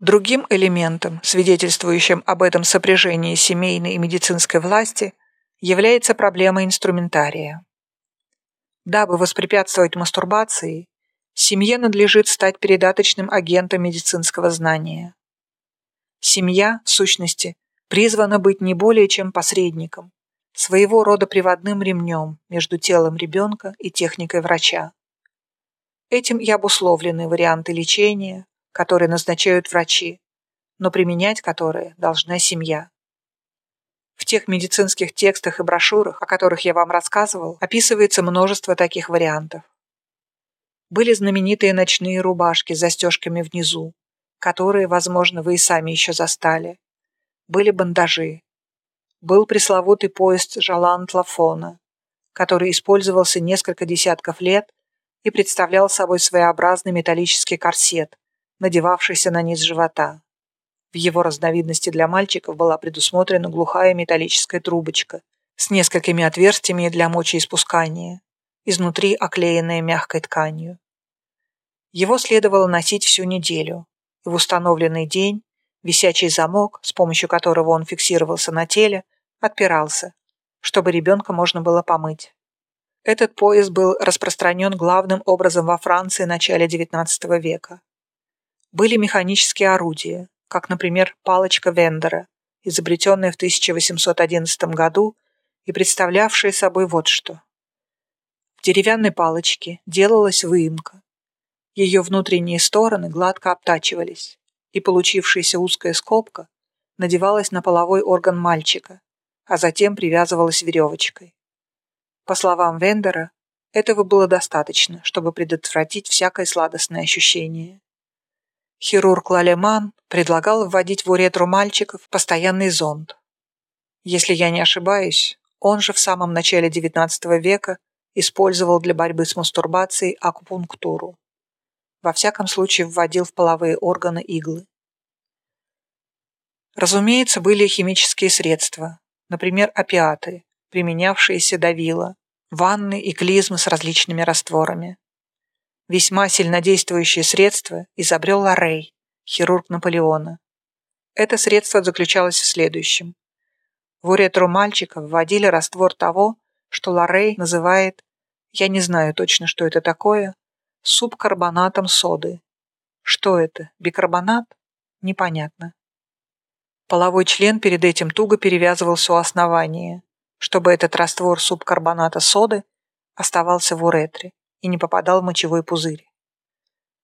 Другим элементом, свидетельствующим об этом сопряжении семейной и медицинской власти, является проблема инструментария. Дабы воспрепятствовать мастурбации, семье надлежит стать передаточным агентом медицинского знания. Семья, в сущности, призвана быть не более чем посредником, своего рода приводным ремнем между телом ребенка и техникой врача. Этим и обусловлены варианты лечения, которые назначают врачи, но применять которые должна семья. В тех медицинских текстах и брошюрах, о которых я вам рассказывал, описывается множество таких вариантов. Были знаменитые ночные рубашки с застежками внизу, которые, возможно, вы и сами еще застали. Были бандажи. Был пресловутый поезд Жалант Лафона, который использовался несколько десятков лет и представлял собой своеобразный металлический корсет, надевавшийся на низ живота. В его разновидности для мальчиков была предусмотрена глухая металлическая трубочка с несколькими отверстиями для мочеиспускания, изнутри оклеенная мягкой тканью. Его следовало носить всю неделю, и в установленный день висячий замок, с помощью которого он фиксировался на теле, отпирался, чтобы ребенка можно было помыть. Этот пояс был распространен главным образом во Франции в начале XIX века. Были механические орудия, как, например, палочка Вендера, изобретенная в 1811 году и представлявшая собой вот что. В деревянной палочке делалась выемка. Ее внутренние стороны гладко обтачивались, и получившаяся узкая скобка надевалась на половой орган мальчика, а затем привязывалась веревочкой. По словам Вендера, этого было достаточно, чтобы предотвратить всякое сладостное ощущение. Хирург Лалеман предлагал вводить в уретру мальчиков постоянный зонд. Если я не ошибаюсь, он же в самом начале XIX века использовал для борьбы с мастурбацией акупунктуру. Во всяком случае, вводил в половые органы иглы. Разумеется, были химические средства, например, опиаты, применявшиеся до вила, ванны и клизмы с различными растворами. Весьма сильнодействующее средство изобрел Ларрей, хирург Наполеона. Это средство заключалось в следующем. В уретру мальчика вводили раствор того, что Ларрей называет, я не знаю точно, что это такое, субкарбонатом соды. Что это, бикарбонат? Непонятно. Половой член перед этим туго перевязывался у основания, чтобы этот раствор субкарбоната соды оставался в уретре и не попадал в мочевой пузырь.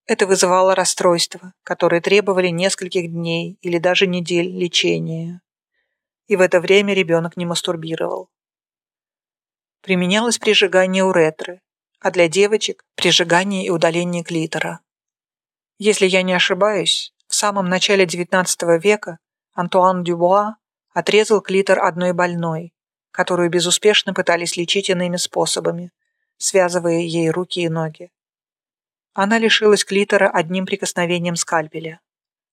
Это вызывало расстройства, которые требовали нескольких дней или даже недель лечения. И в это время ребенок не мастурбировал. Применялось прижигание уретры, а для девочек – прижигание и удаление клитора. Если я не ошибаюсь, в самом начале XIX века Антуан Дюбуа отрезал клитор одной больной, которую безуспешно пытались лечить иными способами – связывая ей руки и ноги. Она лишилась клитора одним прикосновением скальпеля,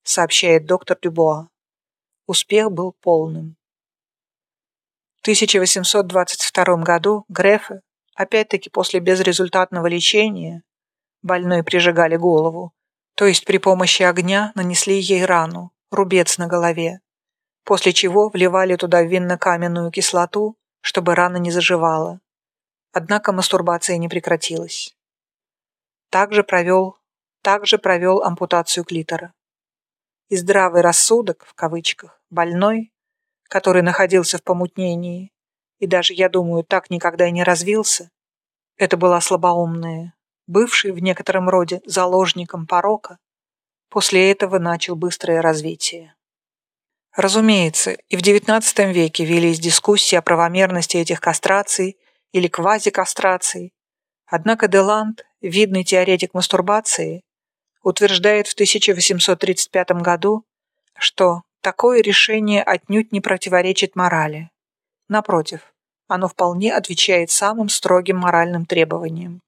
сообщает доктор Дюбуа. Успех был полным. В 1822 году Грефе, опять-таки после безрезультатного лечения, больной прижигали голову, то есть при помощи огня нанесли ей рану, рубец на голове, после чего вливали туда винно-каменную кислоту, чтобы рана не заживала. Однако мастурбация не прекратилась. Также провел, также провел ампутацию клитора. И здравый рассудок, в кавычках, больной, который находился в помутнении, и даже, я думаю, так никогда и не развился, это была слабоумная, бывший в некотором роде заложником порока, после этого начал быстрое развитие. Разумеется, и в XIX веке велись дискуссии о правомерности этих кастраций или квазикастрации. Однако Деланд, видный теоретик мастурбации, утверждает в 1835 году, что такое решение отнюдь не противоречит морали. Напротив, оно вполне отвечает самым строгим моральным требованиям.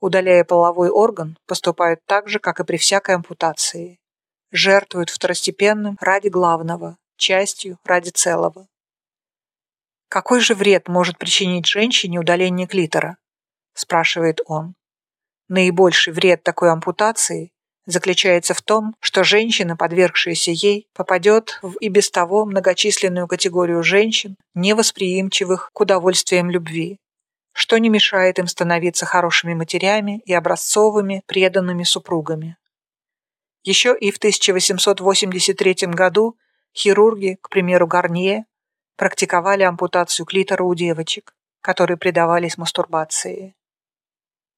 Удаляя половой орган, поступают так же, как и при всякой ампутации. Жертвуют второстепенным ради главного, частью ради целого. «Какой же вред может причинить женщине удаление клитора?» – спрашивает он. Наибольший вред такой ампутации заключается в том, что женщина, подвергшаяся ей, попадет в и без того многочисленную категорию женщин, невосприимчивых к удовольствиям любви, что не мешает им становиться хорошими матерями и образцовыми преданными супругами. Еще и в 1883 году хирурги, к примеру Гарнье, практиковали ампутацию клитора у девочек, которые предавались мастурбации.